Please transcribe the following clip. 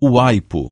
o aipo.